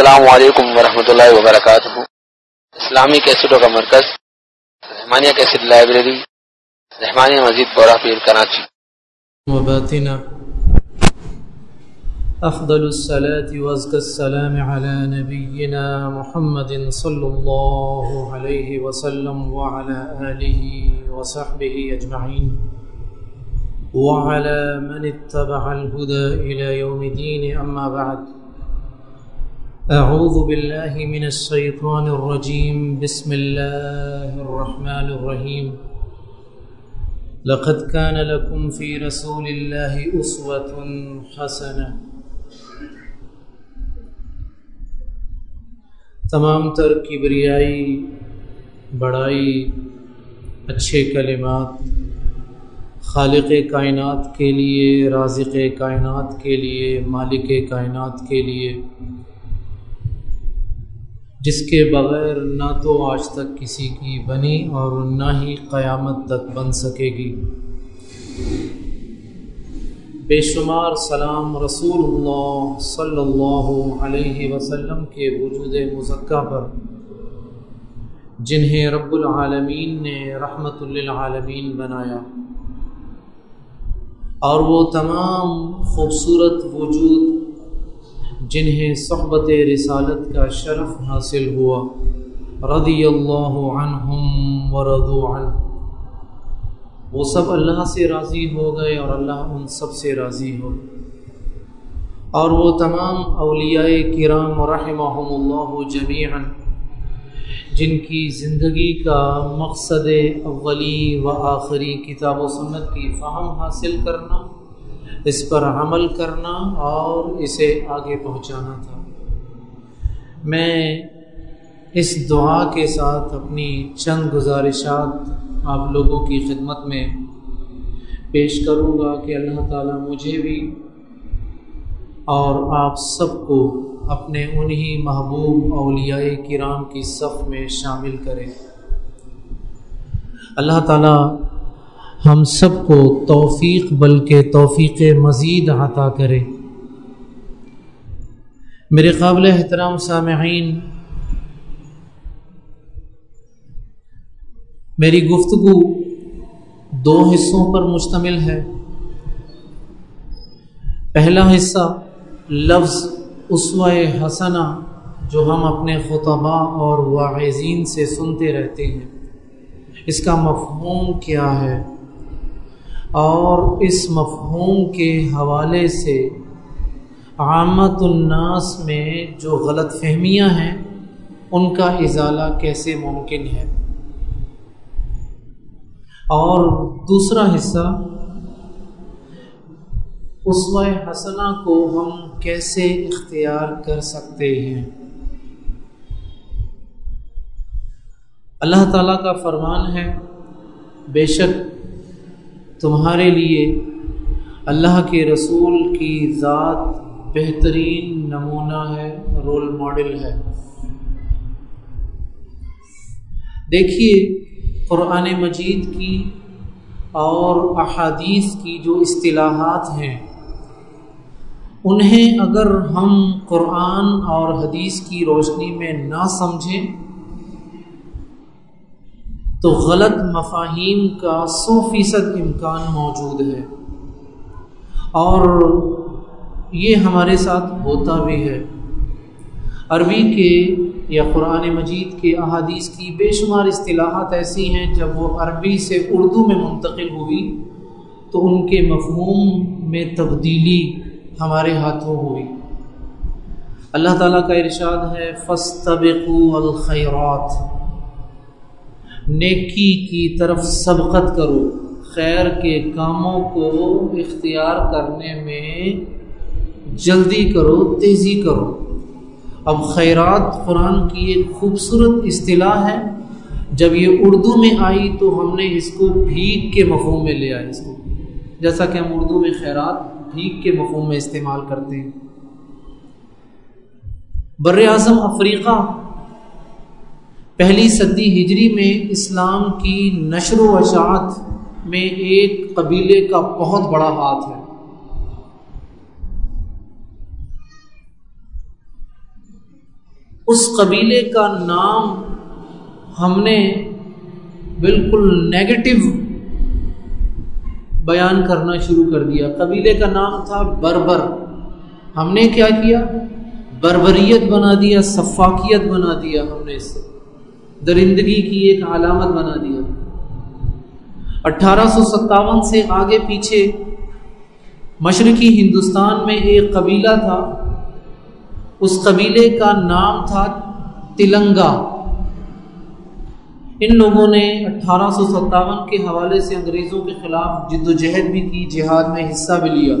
السلام علیکم ورحمۃ اللہ وبرکاتہ۔ اسلامی کیسٹوں کا مرکز، رحمانیہ کیسٹ لائبریری، رحمانیہ مزید بورا پیر کراچی۔ وباتنا۔ أفضل الصلاة وأزكى السلام على نبينا محمد صلى الله عليه وسلم وعلى آله وصحبه أجمعين وعلى من اتبع الهدى إلى يوم الدين أما بعد۔ أعوذ بالله من الشيطان الرجيم. بسم الله الرحمن الرحيم. لقد كان لكم في رسول الله أسوة حسنة. تمام تر کبریائی، بڑائی، اچھے کلمات، خالق کائنات کے لیے، رازق کائنات کے لیے، مالک کائنات کے لیے جس کے بغیر نہ تو آج تک کسی کی بنی اور نہ ہی قیامت تک بن سکے گی۔ بے شمار سلام رسول اللہ صلی اللہ علیہ وسلم کے وجود مزکہ پر، جنہیں رب العالمین نے رحمت للعالمین بنایا۔ اور وہ تمام خوبصورت وجود جنہیں صحبت رسالت کا شرف حاصل ہوا رضی اللہ عنہم ورضوا عنہ۔ وہ سب اللہ سے راضی ہو گئے اور اللہ ان سب سے راضی ہو۔ اور وہ تمام اولیاء کرام رحمہم اللہ جمیعا، جن کی زندگی کا مقصد اولی و آخری کتاب و سنت کی فہم حاصل کرنا اس پر عمل کرنا اور اسے آگے پہنچانا تھا۔ میں اس دعا کے ساتھ اپنی چند گزارشات آپ لوگوں کی خدمت میں پیش کروں گا کہ اللہ تعالیٰ مجھے بھی اور آپ سب کو اپنے انہی محبوب اولیاء کرام کی صف میں شامل کرے۔ اللہ تعالیٰ ہم سب کو توفیق بلکہ توفیق مزید عطا کرے۔ میرے قابل احترام سامعین، میری گفتگو دو حصوں پر مشتمل ہے۔ پہلا حصہ لفظ اسوہ حسنہ جو ہم اپنے خطبہ اور واعظین سے سنتے رہتے ہیں۔ اس کا مفہوم کیا ہے؟ اور اس مفہوم کے حوالے سے عامت الناس میں جو غلط فہمیاں ہیں، ان کا ازالہ کیسے ممکن ہے؟ اور دوسرا حصہ، اسوہ حسنہ کو ہم کیسے اختیار کر سکتے ہیں؟ اللہ تعالیٰ کا فرمان ہے، بے شک تمہارے لیے اللہ کے رسول کی ذات بہترین نمونہ ہے رول ماڈل ہے۔ دیکھیے، قرآن مجید کی اور احادیث کی جو اصطلاحات ہیں، انہیں اگر ہم قرآن اور حدیث کی روشنی میں نہ سمجھیں تو غلط مفاہیم کا سو فیصد امکان موجود ہے۔ اور یہ ہمارے ساتھ ہوتا بھی ہے۔ عربی کے یا قرآن مجید کے احادیث کی بے شمار اصطلاحات ایسی ہیں، جب وہ عربی سے اردو میں منتقل ہوئی، تو ان کے مفہوم میں تبدیلی ہمارے ہاتھوں ہوئی۔ اللہ تعالیٰ کا ارشاد ہے فستبقوا الخیرات۔ نیکی کی طرف سبقت کرو۔ خیر کے کاموں کو اختیار کرنے میں جلدی کرو، تیزی کرو۔ اب خیرات قرآن کی ایک خوبصورت اصطلاح ہے۔ جب یہ اردو میں آئی تو ہم نے اس کو بھیگ کے مفہوم میں لیا اس کو جیسا کہ ہم اردو میں خیرات بھیگ کے مفہوم میں استعمال کرتے ہیں۔ بر اعظم افریقہ پہلی صدی ہجری میں اسلام کی نشر و اشاعت میں ایک قبیلے کا بہت بڑا ہاتھ ہے۔ اس قبیلے کا نام ہم نے بالکل نیگیٹو بیان کرنا شروع کر دیا۔ قبیلے کا نام تھا بربر۔ ہم نے کیا کیا؟ بربریت بنا دیا صفاقیت بنا دیا ہم نے اسے درندگی کی ایک علامت بنا دیا۔ اٹھارہ سو ستاون سے آگے پیچھے مشرقی ہندوستان میں ایک قبیلہ تھا۔ اس قبیلے کا نام تھا تلنگا۔ ان لوگوں نے اٹھارہ سو ستاون کے حوالے سے انگریزوں کے خلاف جد و جہد بھی کی، جہاد میں حصہ بھی لیا۔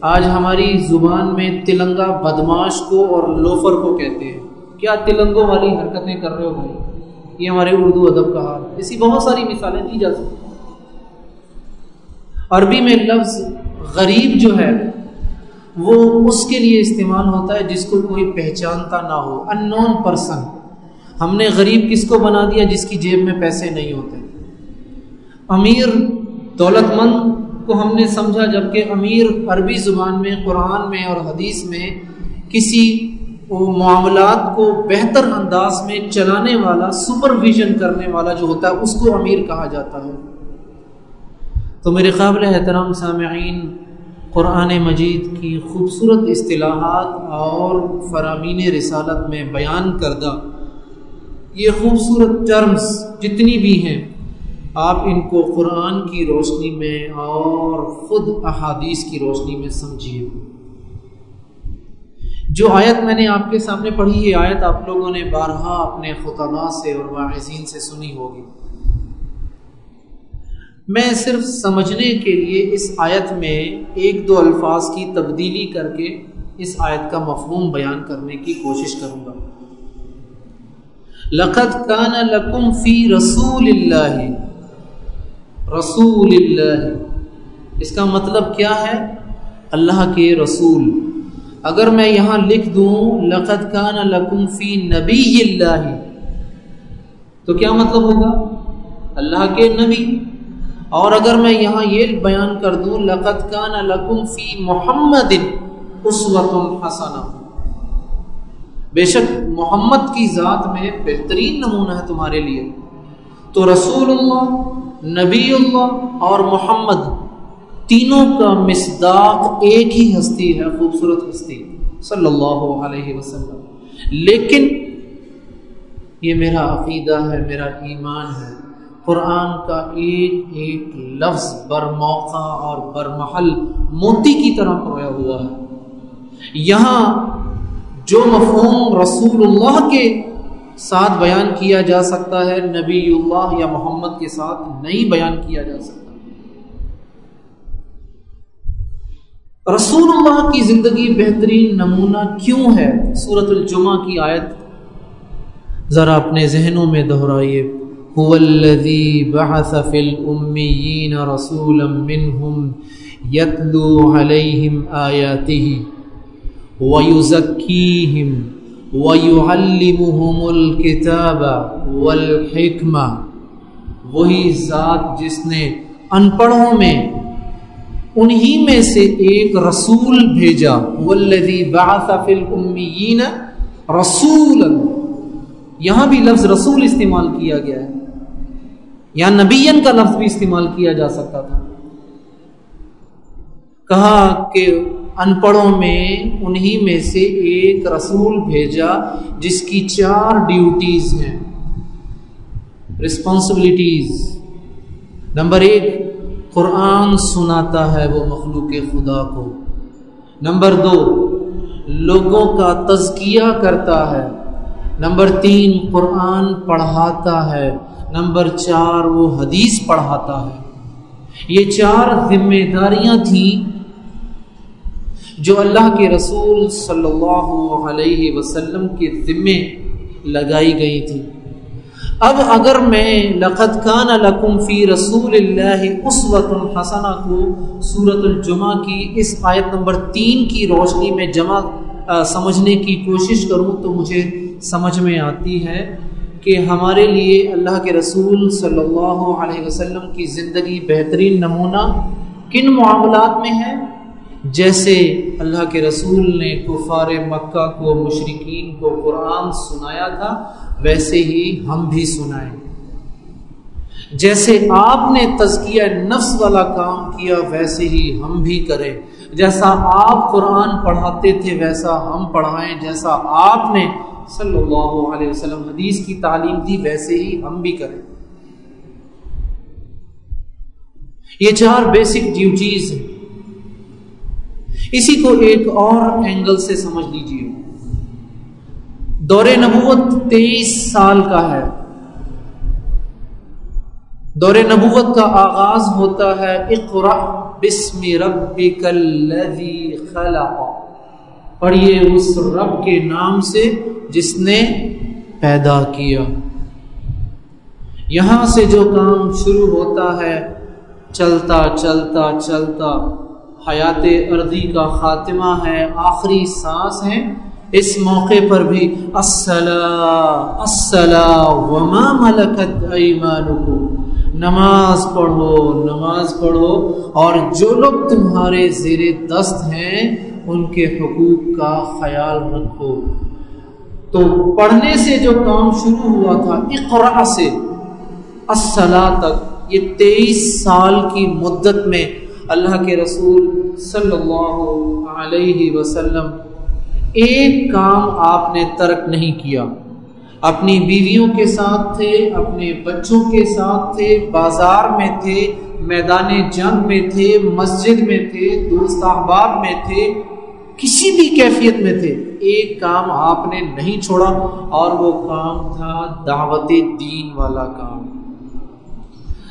آج ہماری زبان میں تلنگا بدماش کو اور لوفر کو کہتے ہیں۔ کیا تلنگوں والی حرکتیں کر رہے ہو بھائی؟ یہ ہمارے اردو ادب کا حال ہے۔ ایسی بہت ساری مثالیں دی جا سکتی عربی میں لفظ غریب جو ہے، وہ اس کے لیے استعمال ہوتا ہے جس کو کوئی پہچانتا نہ ہو۔ ان نون پرسن ہم نے غریب کس کو بنا دیا جس کی جیب میں پیسے نہیں ہوتے؟ امیر دولت مند کو ہم نے سمجھا جبکہ امیر عربی زبان میں، قرآن میں اور حدیث میں کسی معاملات کو بہتر انداز میں چلانے والا سپرویژن کرنے والا جو ہوتا ہے، اس کو امیر کہا جاتا ہے۔ تو میرے قابل احترام سامعین، قرآن مجید کی خوبصورت اصطلاحات اور فرامین رسالت میں بیان کردہ یہ خوبصورت ٹرمز جتنی بھی ہیں، آپ ان کو قرآن کی روشنی میں اور خود احادیث کی روشنی میں سمجھیے۔ جو آیت میں نے آپ کے سامنے پڑھی، یہ آیت آپ لوگوں نے بارہا اپنے خطبہ سے اور واعظین سے سنی ہوگی۔ میں صرف سمجھنے کے لیے اس آیت میں ایک دو الفاظ کی تبدیلی کر کے اس آیت کا مفہوم بیان کرنے کی کوشش کروں گا۔ لقت کان لکم فی رسول اللہ رسول اللہ۔ اس کا مطلب کیا ہے؟ اللہ کے رسول۔ اگر میں یہاں لکھ دوں لقت کان لکم فی نبی اللہ، تو کیا مطلب ہوگا؟ اللہ کے نبی۔ اور اگر میں یہاں یہ بیان کر دوں لقت کان لکم فی محمد اسوت حسنہ۔ بے شک محمد کی ذات میں بہترین نمونہ ہے تمہارے لیے۔ تو رسول اللہ، نبی اللہ اور محمد۔ تینوں کا مصداق ایک ہی ہستی ہے، خوبصورت ہستی، صلی اللہ علیہ وسلم۔ لیکن یہ میرا عقیدہ ہے، میرا ایمان ہے۔ قرآن کا ایک ایک لفظ بر موقع اور بر محل موتی کی طرح پرویا ہوا ہے۔ یہاں جو مفہوم رسول اللہ کے ساتھ بیان کیا جا سکتا ہے، نبی اللہ یا محمد کے ساتھ نہیں بیان کیا جا سکتا۔ رسول اللہ کی زندگی بہترین نمونہ کیوں ہے؟ سورت الجمہ کی آیت۔ ذرا اپنے ذہنوں میں دہرائیے۔ هو الذي بعث في الأميين رسولا منهم يتلو عليهم آياته ويزكيهم وَيُعَلِّمُهُمُ الْكِتَابَ وَالْحِكْمَةِ۔ وہی ذات جس نے ان پڑھوں میں انہی میں سے ایک رسول بھیجا وَالَّذِي بَعَثَ فِي الْأُمِّيِّينَ رَسُولًا۔ یہاں بھی لفظ رسول استعمال کیا گیا ہے۔ یہاں نبیین کا لفظ بھی استعمال کیا جا سکتا تھا۔ کہا کہ ان پڑھوں میں انہی میں سے ایک رسول بھیجا جس کی چار ڈیوٹیز ہیں۔ رسپانسبلٹیز نمبر ایک قرآن سناتا ہے وہ مخلوق خدا کو۔ نمبر دو، لوگوں کا تزکیہ کرتا ہے۔ نمبر تین، قرآن پڑھاتا ہے۔ نمبر چار، وہ حدیث پڑھاتا ہے۔ یہ چار ذمہ داریاں تھیں جو اللہ کے رسول صلی اللہ علیہ وسلم کے ذمے لگائی گئی تھی اب اگر میں لقت کان لکم فی رسول اللہ اسوت الحسنہ کو صورت الجمعہ کی اس آیت نمبر تین کی روشنی میں جمع سمجھنے کی کوشش کروں تو مجھے سمجھ میں آتی ہے کہ ہمارے لیے اللہ کے رسول صلی اللہ علیہ وسلم کی زندگی بہترین نمونہ کن معاملات میں ہے؟ جیسے اللہ کے رسول نے کفار مکہ کو مشرقین کو قرآن سنایا تھا ویسے ہی ہم بھی سنائیں۔ جیسے آپ نے تزکیہ نفس والا کام کیا، ویسے ہی ہم بھی کریں۔ جیسا آپ قرآن پڑھاتے تھے، ویسا ہم پڑھائیں۔ جیسا آپ نے صلی اللہ علیہ وسلم حدیث کی تعلیم دی، ویسے ہی ہم بھی کریں۔ یہ چار بیسک ڈیوٹیز ہیں۔ اسی کو ایک اور اینگل سے سمجھ لیجیے دور نبوت تیئیس سال کا ہے۔ دور نبوت کا آغاز ہوتا ہے اقرا بسم ربک الذی خلق۔ پڑھیے اس رب کے نام سے جس نے پیدا کیا۔ یہاں سے جو کام شروع ہوتا ہے، چلتا چلتا چلتا۔ حیات ارضی کا خاتمہ ہے، آخری سانس ہے۔ اس موقع پر بھی وما ملکت ایمانکم، نماز پڑھو نماز پڑھو، اور جو لوگ تمہارے زیر دست ہیں، ان کے حقوق کا خیال رکھو۔ تو پڑھنے سے جو کام شروع ہوا تھا اقرا سے تک، یہ تیئیس سال کی مدت میں اللہ کے رسول صلی اللہ علیہ وسلم ایک کام آپ نے ترک نہیں کیا۔ اپنی بیویوں کے ساتھ تھے، اپنے بچوں کے ساتھ تھے، بازار میں تھے، میدان جنگ میں تھے، مسجد میں تھے، دوست احباب میں تھے، کسی بھی کیفیت میں تھے۔ ایک کام آپ نے نہیں چھوڑا اور وہ کام تھا دعوت دین والا کام۔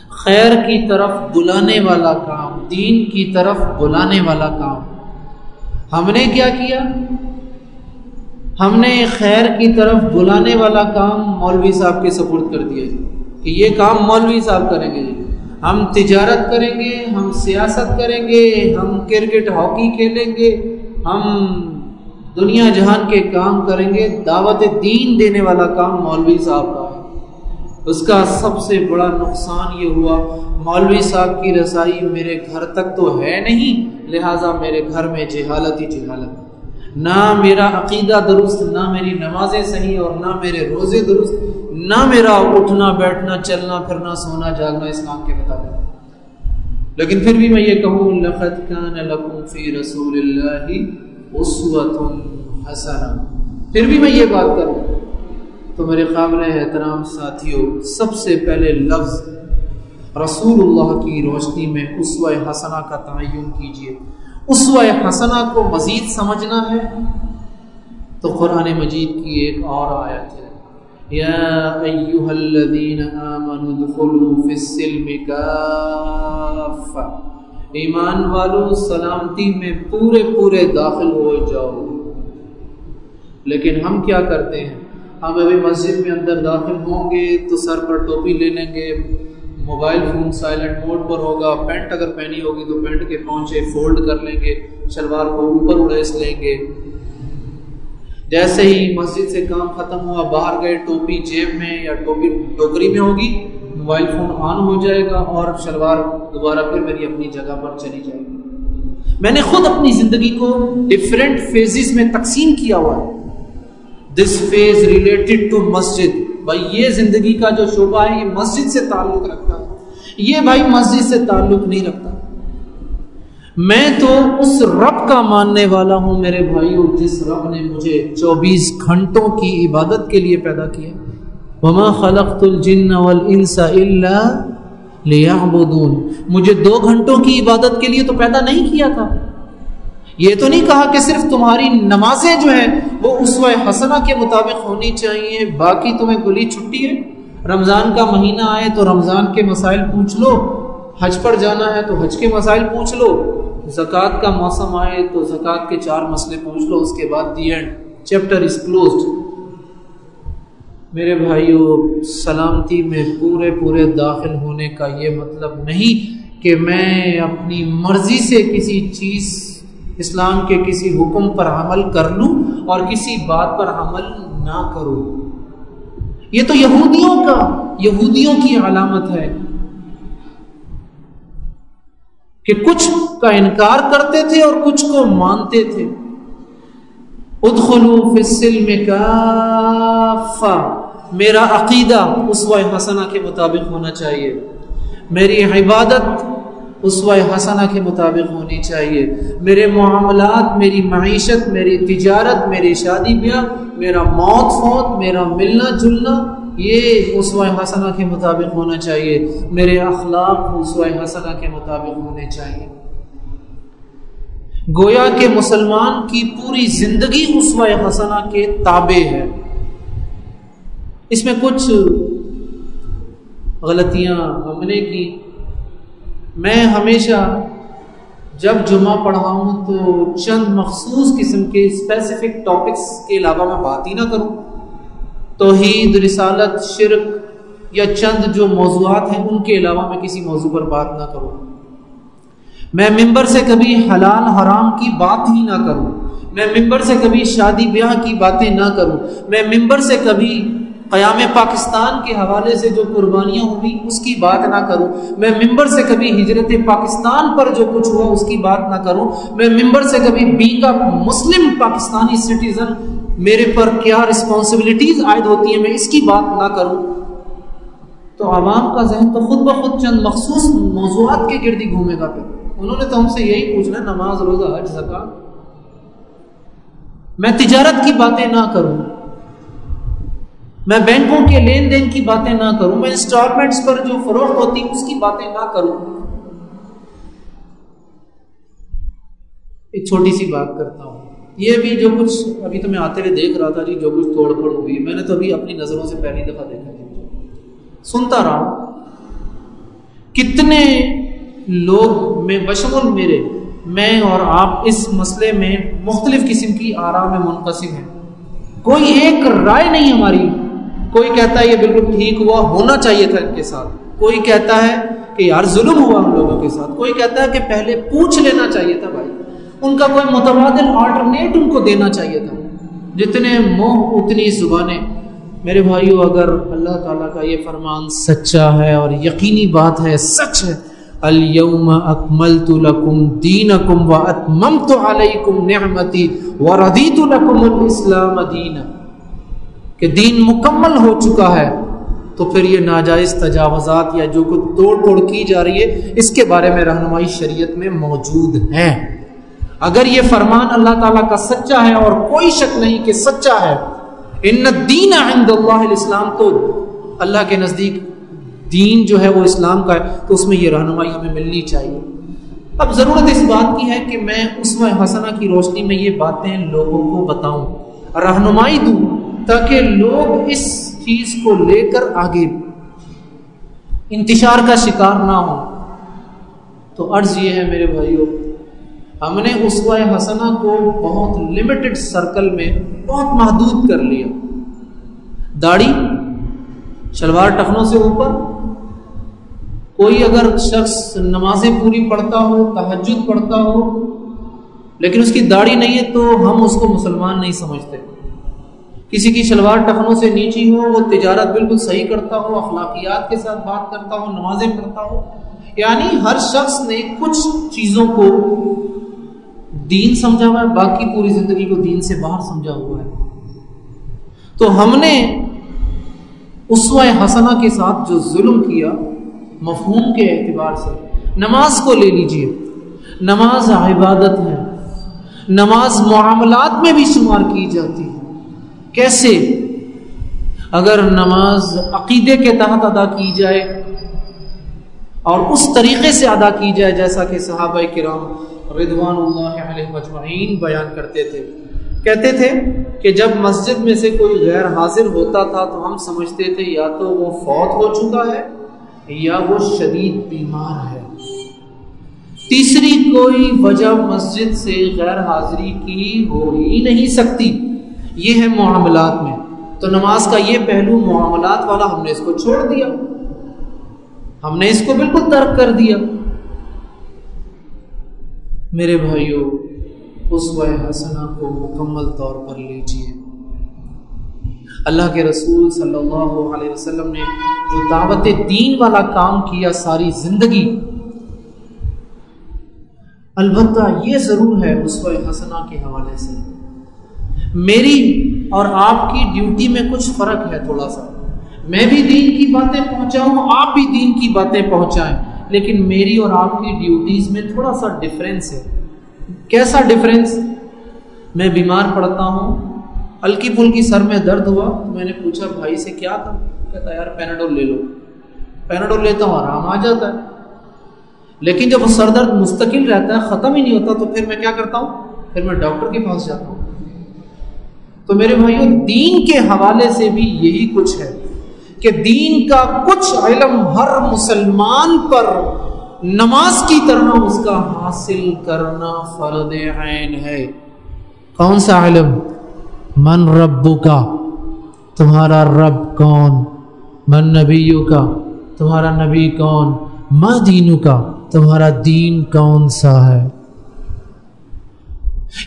خیر کی طرف بلانے والا کام، دین کی طرف بلانے والا کام۔ ہم نے کیا کیا؟ ہم نے خیر کی طرف بلانے والا کام مولوی صاحب کے سپورٹ کر دیا جی، کہ یہ کام مولوی صاحب کریں گے جی۔ ہم تجارت کریں گے، ہم سیاست کریں گے، ہم کرکٹ ہاکی کھیلیں گے، ہم دنیا جہان کے کام کریں گے، دعوت دین دینے والا کام مولوی صاحب کا ہے۔ اس کا سب سے بڑا نقصان یہ ہوا، مولوی صاحب کی رسائی میرے گھر تک تو ہے نہیں، لہٰذا میرے گھر میں جہالت ہی جہالت۔ نہ میرا عقیدہ درست، نہ میری نمازیں صحیح اور نہ میرے روزے درست، نہ میرا اٹھنا، بیٹھنا، چلنا، پھرنا، سونا، جاگنا، اس کام کے مطابق۔ لیکن پھر بھی میں یہ کہوں، لقد کان لکم فی رسول اللہ اسوۃ حسنہ۔ پھر بھی میں یہ بات کروں تو میرے قابل احترام ساتھیوں، سب سے پہلے لفظ رسول اللہ کی روشنی میں اسوہ حسنہ کا تعین کیجیے اسوہ حسنہ کو مزید سمجھنا ہے۔ تو قرآن مجید کی ایک اور آیت ہے۔ یا ایوہ الذین آمنوا دخلوا فی السلم کافا ایمان والو سلامتی میں پورے پورے داخل ہو جاؤ۔ لیکن ہم کیا کرتے ہیں؟ ہم ابھی مسجد میں اندر داخل ہوں گے تو سر پر ٹوپی لے لیں گے۔ موبائل فون سائلنٹ موڈ پر ہوگا، پینٹ اگر پہنی ہوگی تو پینٹ کے پہنچے فولڈ کر لیں گے، شلوار کو اوپر اڑیس لیں گے۔ جیسے ہی مسجد سے کام ختم ہوا، باہر گئے، ٹوپی جیب میں یا ٹوپی ٹوکری میں ہوگی، موبائل فون آن ہو جائے گا اور شلوار دوبارہ پھر میری اپنی جگہ پر چلی جائے گی۔ میں نے خود اپنی زندگی کو ڈفرینٹ فیزز میں تقسیم کیا ہوا ہے۔ دس فیز ریلیٹڈ ٹو مسجد۔ بھائی یہ زندگی کا جو شعبہ ہے، یہ مسجد سے تعلق رکھتا ہے۔ یہ بھائی مسجد سے تعلق نہیں رکھتا۔ میں تو اس رب کا ماننے والا ہوں میرے بھائیوں جس رب نے مجھے چوبیس گھنٹوں کی عبادت کے لیے پیدا کیا۔ وما خلقت الجن والانس الا ليعبدون مجھے دو گھنٹوں کی عبادت کے لیے تو پیدا نہیں کیا تھا۔ یہ تو نہیں کہا کہ صرف تمہاری نمازیں جو ہیں وہ اس حسنہ کے مطابق ہونی چاہیے، باقی تمہیں گلی چھٹی ہے۔ رمضان کا مہینہ آئے تو رمضان کے مسائل پوچھ لو۔ حج پر جانا ہے تو حج کے مسائل پوچھ لو۔ زکوٰۃ کا موسم آئے تو زکوٰۃ کے چار مسئلے پوچھ لو، اس کے بعد the end. Chapter is closed. میرے بھائیوں سلامتی میں پورے پورے داخل ہونے کا یہ مطلب نہیں کہ میں اپنی مرضی سے کسی چیز اسلام کے کسی حکم پر عمل کر لوں اور کسی بات پر عمل نہ کروں۔ یہ تو یہودیوں کا، یہودیوں کی علامت ہے کہ کچھ کا انکار کرتے تھے اور کچھ کو مانتے تھے۔ ادخلو فی السلم کافا میرا عقیدہ اسوہ حسنہ کے مطابق ہونا چاہیے۔ میری عبادت اسوہ حسنہ کے مطابق ہونی چاہیے۔ میرے معاملات، میری معیشت، میری تجارت، میری شادی بیاہ، میرا موت، فوت، میرا ملنا، جلنا، یہ اسوہ حسنہ کے مطابق ہونا چاہیے۔ میرے اخلاق اسوہ حسنہ کے مطابق ہونے چاہیے۔ گویا کہ مسلمان کی پوری زندگی اسوہ حسنہ کے تابع ہے۔ اس میں کچھ غلطیاں ہم نے کی۔ میں ہمیشہ جب جمعہ پڑھا ہوں تو چند مخصوص قسم کے اسپیسیفک ٹاپکس کے علاوہ میں بات ہی نہ کروں۔ توحید، رسالت، شرک یا چند جو موضوعات ہیں ان کے علاوہ میں کسی موضوع پر بات نہ کروں۔ میں ممبر سے کبھی حلال حرام کی بات ہی نہ کروں۔ میں ممبر سے کبھی شادی بیاہ کی باتیں نہ کروں۔ میں ممبر سے کبھی قیام پاکستان کے حوالے سے جو قربانیاں ہوئی اس کی بات نہ کروں۔ میں ممبر سے کبھی ہجرت پاکستان پر جو کچھ ہوا، اس کی بات نہ کروں۔ میں ممبر سے کبھی بی کا مسلم پاکستانی سٹیزن میرے پر کیا رسپانسبلٹیز عائد ہوتی ہیں، میں اس کی بات نہ کروں۔ تو عوام کا ذہن تو خود بخود چند مخصوص موضوعات کے گردی گھومے گا پھر۔ انہوں نے تو ہم سے یہی پوچھنا نماز، روزہ، حج زکات میں تجارت کی باتیں نہ کروں۔ میں بینکوں کے لین دین کی باتیں نہ کروں، میں انسٹالمنٹس پر جو فروخت ہوتی اس کی باتیں نہ کروں۔ ایک چھوٹی سی بات کرتا ہوں۔ یہ بھی جو کچھ ابھی تو میں آتے ہوئے دیکھ رہا تھا جی جو کچھ توڑ پھوڑ ہوئی، میں نے تو ابھی اپنی نظروں سے پہلی دفعہ دیکھا جی۔ سنتا رہا کتنے لوگ میں بشمول میرے، میں اور آپ اس مسئلے میں مختلف قسم کی آرام میں منقسم ہیں۔ کوئی ایک رائے نہیں ہماری۔ کوئی کہتا ہے یہ بالکل ٹھیک ہوا، ہونا چاہیے تھا ان کے ساتھ۔ کوئی کہتا ہے کہ یار ظلم ہوا ہم لوگوں کے ساتھ۔ کوئی کہتا ہے کہ پہلے پوچھ لینا چاہیے تھا بھائی۔ ان کا کوئی متبادل آلٹرنیٹ ان کو دینا چاہیے تھا۔ جتنے منہ، اتنی زبانیں۔ میرے بھائیو، اگر اللہ تعالیٰ کا یہ فرمان سچا ہے اور یقینی بات ہے، سچ ہے، اليوم اکملت لکم دینکم و اتممت علیکم نعمتی و لکم الاسلام دینا۔ کہ دین مکمل ہو چکا ہے، تو پھر یہ ناجائز تجاوزات یا جو کچھ توڑ توڑ کی جا رہی ہے، اس کے بارے میں رہنمائی شریعت میں موجود ہے اگر یہ فرمان اللہ تعالیٰ کا سچا ہے اور کوئی شک نہیں کہ سچا ہے، ان دین عند اللہ الاسلام، تو اللہ کے نزدیک دین جو ہے وہ اسلام کا ہے، تو اس میں یہ رہنمائی ہمیں ملنی چاہیے۔ اب ضرورت اس بات کی ہے کہ میں اس میں حسنہ کی روشنی میں یہ باتیں لوگوں کو بتاؤں۔ رہنمائی دوں۔ تاکہ لوگ اس چیز کو لے کر آگے انتشار کا شکار نہ ہو تو عرض یہ ہے میرے بھائیوں ہم نے اسوہ حسنہ کو بہت لمیٹڈ سرکل میں بہت محدود کر لیا۔ داڑھی، شلوار ٹخنوں سے اوپر۔ کوئی اگر شخص نمازیں پوری پڑھتا ہو تحجد پڑھتا ہو، لیکن اس کی داڑھی نہیں ہے تو ہم اس کو مسلمان نہیں سمجھتے۔ کسی کی شلوار ٹخنوں سے نیچی ہو، وہ تجارت بالکل صحیح کرتا ہو، اخلاقیات کے ساتھ بات کرتا ہو، نمازیں پڑھتا ہو۔ یعنی ہر شخص نے کچھ چیزوں کو دین سمجھا ہوا ہے، باقی پوری زندگی کو دین سے باہر سمجھا ہوا ہے۔ تو ہم نے اسوہ حسنہ کے ساتھ جو ظلم کیا، مفہوم کے اعتبار سے، نماز کو لے لیجیے۔ نماز عبادت ہے۔ نماز معاملات میں بھی شمار کی جاتی ہے۔ کیسے؟ اگر نماز عقیدے کے تحت ادا کی جائے اور اس طریقے سے ادا کی جائے، جیسا کہ صحابہ کرام رضوان اللہ علیہ مجمعین بیان کرتے تھے۔ کہتے تھے کہ جب مسجد میں سے کوئی غیر حاضر ہوتا تھا تو ہم سمجھتے تھے، یا تو وہ فوت ہو چکا ہے یا وہ شدید بیمار ہے۔ تیسری کوئی وجہ مسجد سے غیر حاضری کی ہو ہی نہیں سکتی۔ یہ ہے معاملات میں۔ تو نماز کا یہ پہلو معاملات والا ہم نے اس کو چھوڑ دیا۔ ہم نے اس کو بالکل ترک کر دیا۔ میرے بھائیوں اس حسنہ کو مکمل طور پر لیجیے اللہ کے رسول صلی اللہ علیہ وسلم نے جو دعوت دین والا کام کیا ساری زندگی، البتہ یہ ضرور ہے اس حسنہ کے حوالے سے۔ میری اور آپ کی ڈیوٹی میں کچھ فرق ہے تھوڑا سا۔ میں بھی دین کی باتیں پہنچاؤں، آپ بھی دین کی باتیں پہنچائیں، لیکن میری اور آپ کی ڈیوٹیز میں تھوڑا سا ڈفرینس ہے۔ کیسا ڈفرینس میں بیمار پڑتا ہوں، ہلکی پھلکی سر میں درد ہوا میں نے پوچھا، بھائی سے کیا تھا؟ کہتا، یار پیناڈول لے لو۔ پیناڈول لیتا ہوں، آرام آ جاتا ہے۔ لیکن جب وہ سر درد مستقل رہتا ہے، ختم ہی نہیں ہوتا، تو پھر میں کیا کرتا ہوں؟ پھر میں ڈاکٹر کے پاس جاتا ہوں۔ تو میرے بھائیوں دین کے حوالے سے بھی یہی کچھ ہے کہ دین کا کچھ علم ہر مسلمان پر نماز کی طرح اس کا حاصل کرنا فرد عین ہے۔ کون سا علم؟ من ربو کا تمہارا رب کون؟ من نبیوں کا تمہارا نبی کون؟ ماں دینو کا تمہارا دین کون سا ہے؟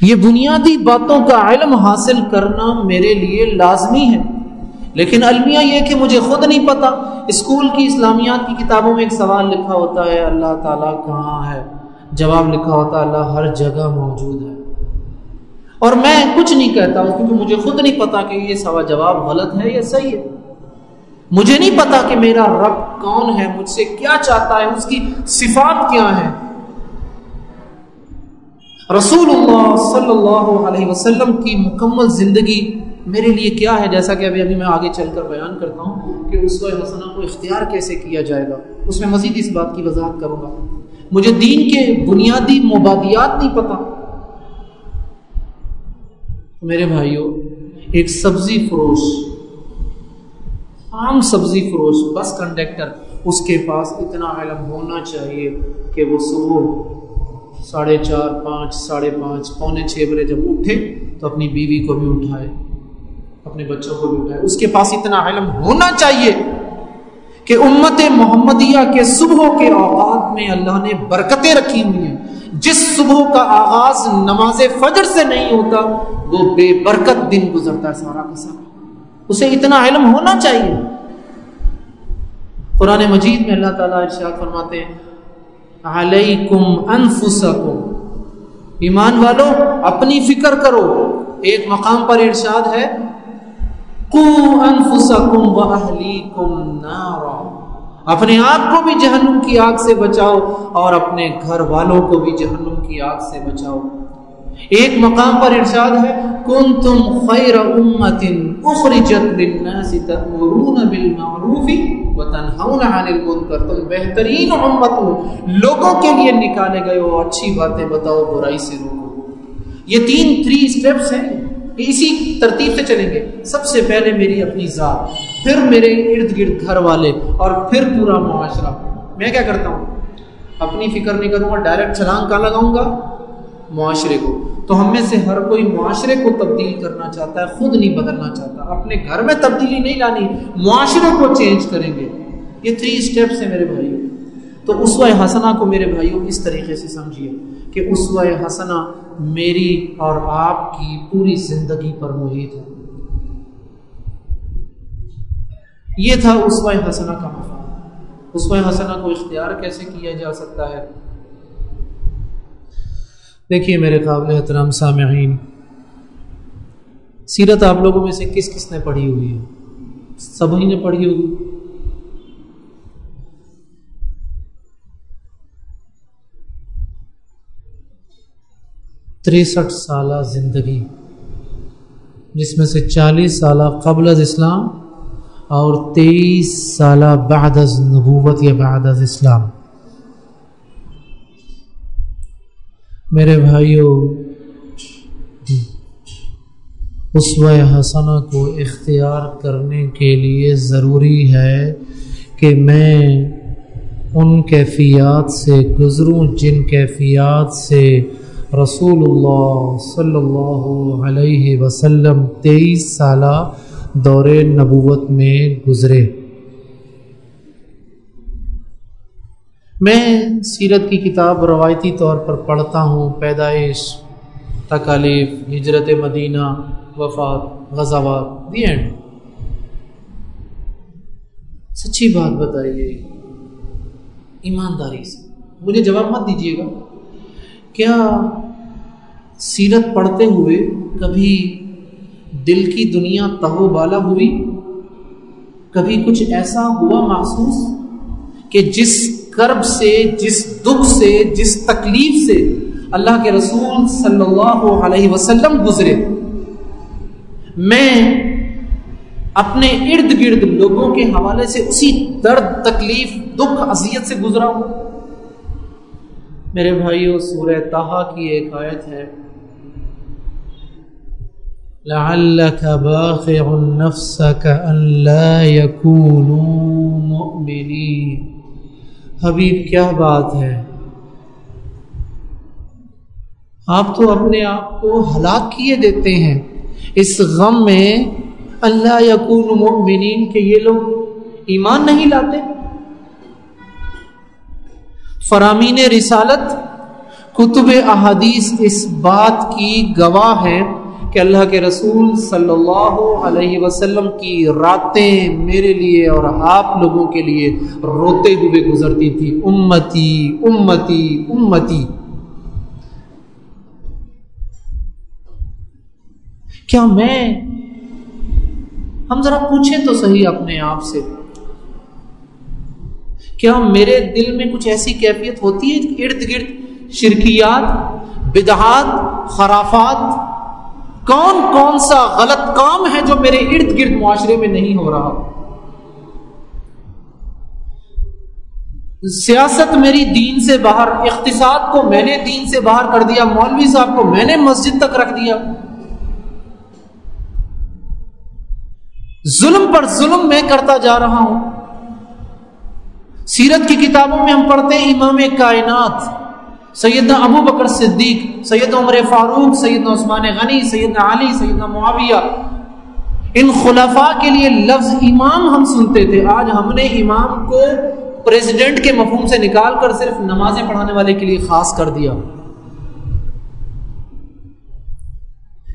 یہ بنیادی باتوں کا علم حاصل کرنا میرے لیے لازمی ہے۔ لیکن المیہ یہ کہ مجھے خود نہیں پتا اسکول کی اسلامیات کی کتابوں میں ایک سوال لکھا ہوتا ہے، اللہ تعالیٰ کہاں ہے؟ جواب لکھا ہوتا ہے، اللہ ہر جگہ موجود ہے۔ اور میں کچھ نہیں کہتا ہوں کیونکہ مجھے خود نہیں پتا کہ یہ سوال جواب غلط ہے یا صحیح ہے۔ مجھے نہیں پتا کہ میرا رب کون ہے، مجھ سے کیا چاہتا ہے، اس کی صفات کیا ہے رسول اللہ صلی اللہ علیہ وسلم کی مکمل زندگی میرے لیے کیا ہے؟ جیسا کہ ابھی ابھی میں آگے چل کر بیان کرتا ہوں کہ اس کو حسنہ کو اختیار کیسے کیا جائے گا؟ اس میں مزید اس بات کی وضاحت کروں گا۔ مجھے دین کے بنیادی مبادیات نہیں پتا۔ میرے بھائیوں ایک سبزی فروش، عام سبزی فروش، بس کنڈکٹر، اس کے پاس اتنا علم ہونا چاہیے کہ وہ صبح ساڑھے چار پانچ، ساڑھے پانچ، پونے چھ بجے جب اٹھے تو اپنی بیوی کو بھی اٹھائے، اپنے بچوں کو بھی اٹھائے۔ اس کے پاس اتنا علم ہونا چاہیے کہ امت محمدیہ کے صبح کے اوقات میں اللہ نے برکتیں رکھی ہوئی ہیں۔ جس صبح کا آغاز نماز فجر سے نہیں ہوتا، وہ بے برکت دن گزرتا ہے سارا کا سارا۔ اسے اتنا علم ہونا چاہیے۔ قرآن مجید میں اللہ تعالیٰ ارشاد فرماتے ہیں علیکم انفسکم۔ ایمان والو، اپنی فکر کرو۔ ایک مقام پر ارشاد ہے۔ قو انفسکم و اہلیکم نارا۔ اپنے آپ کو بھی جہنم کی آگ سے بچاؤ اور اپنے گھر والوں کو بھی جہنم کی آگ سے بچاؤ۔ ایک مقام پر ارشاد ہے۔ کن تم خیر امت اخرجت للناس تأمرون بالمعروف وتنہون عن المنکر، تم بہترین امت ہو۔ لوگوں کے لیے نکالے گئے ہو، اچھی باتیں بتاؤ، برائی سے روکو۔ یہ تین تھری سٹیپس ہیں۔ اسی ترتیب سے چلیں گے۔ سب سے پہلے میری اپنی ذات، پھر میرے ارد گرد گھر والے، اور پھر پورا معاشرہ۔ میں کیا کرتا ہوں؟ اپنی فکر نہیں کروں گا ڈائریکٹ چھلانگ کا لگاؤں گا؟ معاشرے کو۔ تو ہم میں سے ہر کوئی معاشرے کو تبدیل کرنا چاہتا ہے، خود نہیں بدلنا چاہتا۔ اپنے گھر میں تبدیلی نہیں لانی، معاشرے کو چینج کریں گے۔ یہ تھری اسٹیپس ہیں میرے بھائیوں تو اسوہ حسنہ کو میرے بھائیوں اس طریقے سے سمجھیے کہ اسوہ حسنہ میری اور آپ کی پوری زندگی پر محیط ہے۔ یہ تھا اسوہ حسنہ کا مفاد اسوہ حسنہ کو اختیار کیسے کیا جا سکتا ہے؟ دیکھیے میرے قابل احترام سامعین، سیرت آپ لوگوں میں سے کس کس نے پڑھی ہوئی ہے؟ سبھی نے پڑھی ہوگی۔ تریسٹھ سالہ زندگی، جس میں سے چالیس سالہ قبل از اسلام اور تیئیس سالہ بعد از نبوت یا بعد از اسلام۔ میرے بھائیوں اسوہ حسنہ کو اختیار کرنے کے لیے ضروری ہے کہ میں ان کیفیات سے گزروں جن کیفیات سے رسول اللہ صلی اللہ علیہ وسلم تیئیس سالہ دور نبوت میں گزرے۔ میں سیرت کی کتاب روایتی طور پر پڑھتا ہوں، پیدائش، تکالیف، ہجرت مدینہ، وفات، غزوات دی اینڈ سچی بات بتائیے، ایمانداری سے۔ مجھے جواب مت دیجیے گا۔ کیا سیرت پڑھتے ہوئے کبھی دل کی دنیا تہو بالا ہوئی؟ کبھی کچھ ایسا ہوا محسوس کہ جس کرب سے، جس دکھ سے، جس تکلیف سے اللہ کے رسول صلی اللہ علیہ وسلم گزرے۔ میں اپنے ارد گرد لوگوں کے حوالے سے اسی درد، تکلیف، دکھ، اذیت سے گزرا ہوں۔ میرے بھائیوں سورہ تاہا کی ایک آیت ہے۔ لعلك باخع نفسك ان لا يكونوا مؤمنين حبیب، کیا بات ہے؟ آپ تو اپنے آپ کو ہلاک کیے دیتے ہیں۔ اس غم میں اللہ یقون مؤمنین کہ یہ لوگ ایمان نہیں لاتے۔ فرامین رسالت، کتب احادیث اس بات کی گواہ ہے کہ اللہ کے رسول صلی اللہ علیہ وسلم کی راتیں میرے لیے اور آپ لوگوں کے لیے روتے ہوئے گزرتی تھی۔ امتی امتی امتی۔ کیا میں؟ ہم ذرا پوچھیں تو صحیح اپنے آپ سے۔ کیا میرے دل میں کچھ ایسی کیفیت ہوتی ہے؟ ارد گرد شرکیات بدہات خرافات کون کون سا غلط کام ہے جو میرے ارد گرد معاشرے میں نہیں ہو رہا؟ سیاست میری دین سے باہر، اقتصاد کو میں نے دین سے باہر کر دیا، مولوی صاحب کو میں نے مسجد تک رکھ دیا۔ ظلم پر ظلم میں کرتا جا رہا ہوں۔ سیرت کی کتابوں میں ہم پڑھتے ہیں، امام کائنات۔ سیدنا ابو بکر صدیق سید عمر فاروق، سیدنا عثمان غنی، سیدنا علی، سیدنا معاویہ۔ ان خلفاء کے لیے لفظ امام ہم سنتے تھے۔ آج ہم نے امام کو پریزیڈنٹ کے مفہوم سے نکال کر صرف نمازیں پڑھانے والے کے لیے خاص کر دیا۔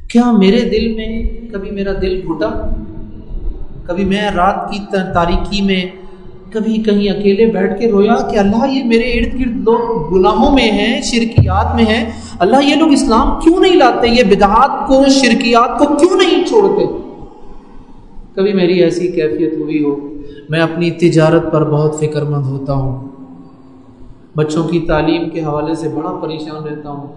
کیا میرے دل میں کبھی میرا دل گھٹا؟ کبھی میں رات کی تاریکی میں کبھی کہیں اکیلے بیٹھ کے رویا کہ اللہ یہ میرے ارد گرد لوگ گناہوں میں ہیں، شرکیات میں ہیں۔ اللہ یہ لوگ اسلام کیوں نہیں لاتے؟ یہ بدعات کو، شرکیات کو کیوں نہیں چھوڑتے؟ کبھی میری ایسی کیفیت ہوئی ہو، میں اپنی تجارت پر بہت فکر مند ہوتا ہوں۔ بچوں کی تعلیم کے حوالے سے بڑا پریشان رہتا ہوں۔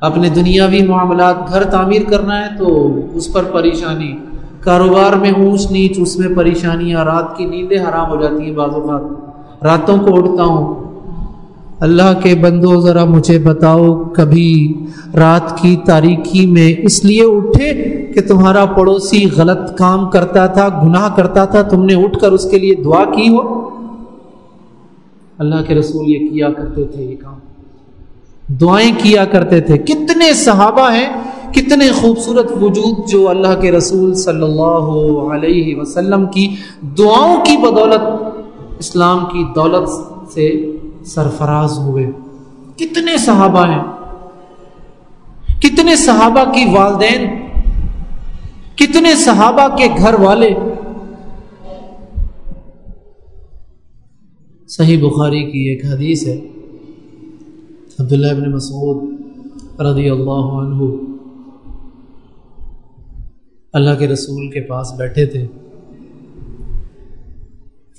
اپنے دنیاوی معاملات گھر تعمیر کرنا ہے تو اس پر پریشانی۔ کاروبار میں اونچ نیچ، اس میں پریشانیاں رات کی نیندیں حرام ہو جاتی ہیں بعض اوقات۔ راتوں کو اٹھتا ہوں۔ اللہ کے بندو، ذرا مجھے بتاؤ، کبھی رات کی تاریکی میں اس لیے اٹھے کہ تمہارا پڑوسی غلط کام کرتا تھا، گناہ کرتا تھا، تم نے اٹھ کر اس کے لیے دعا کی ہو؟ اللہ کے رسول یہ کیا کرتے تھے، یہ کام۔ دعائیں کیا کرتے تھے۔ کتنے صحابہ ہیں کتنے خوبصورت وجود جو اللہ کے رسول صلی اللہ علیہ وسلم کی دعاؤں کی بدولت اسلام کی دولت سے سرفراز ہوئے۔ کتنے صحابہ ہیں۔ کتنے صحابہ کی والدین۔ کتنے صحابہ کے گھر والے۔ صحیح بخاری کی ایک حدیث ہے۔ عبداللہ ابن مسعود رضی اللہ عنہ۔ اللہ کے رسول کے پاس بیٹھے تھے۔